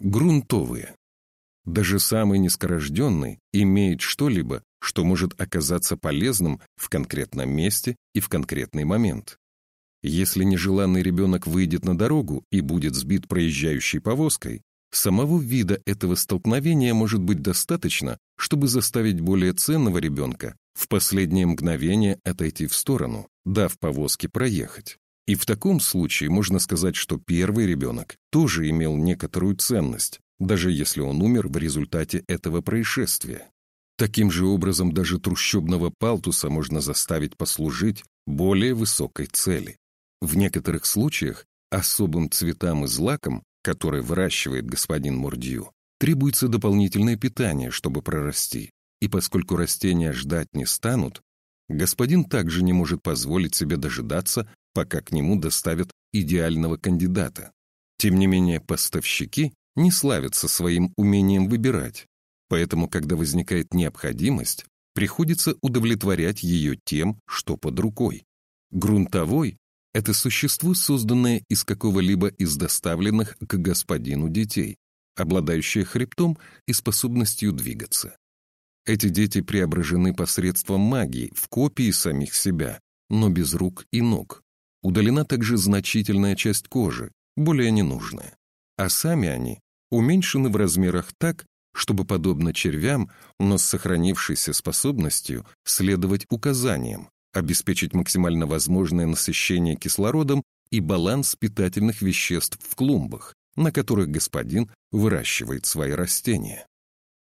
Грунтовые. Даже самый низкорожденный имеет что-либо, что может оказаться полезным в конкретном месте и в конкретный момент. Если нежеланный ребенок выйдет на дорогу и будет сбит проезжающей повозкой, самого вида этого столкновения может быть достаточно, чтобы заставить более ценного ребенка в последнее мгновение отойти в сторону, дав повозке проехать. И в таком случае можно сказать, что первый ребенок тоже имел некоторую ценность, даже если он умер в результате этого происшествия. Таким же образом даже трущобного палтуса можно заставить послужить более высокой цели. В некоторых случаях особым цветам и злакам, которые выращивает господин Мурдью, требуется дополнительное питание, чтобы прорасти. И поскольку растения ждать не станут, господин также не может позволить себе дожидаться, пока к нему доставят идеального кандидата. Тем не менее, поставщики не славятся своим умением выбирать, поэтому, когда возникает необходимость, приходится удовлетворять ее тем, что под рукой. Грунтовой это существо, созданное из какого-либо из доставленных к господину детей, обладающее хребтом и способностью двигаться. Эти дети преображены посредством магии в копии самих себя, но без рук и ног. Удалена также значительная часть кожи, более ненужная. А сами они уменьшены в размерах так, чтобы, подобно червям, но с сохранившейся способностью следовать указаниям, обеспечить максимально возможное насыщение кислородом и баланс питательных веществ в клумбах, на которых господин выращивает свои растения.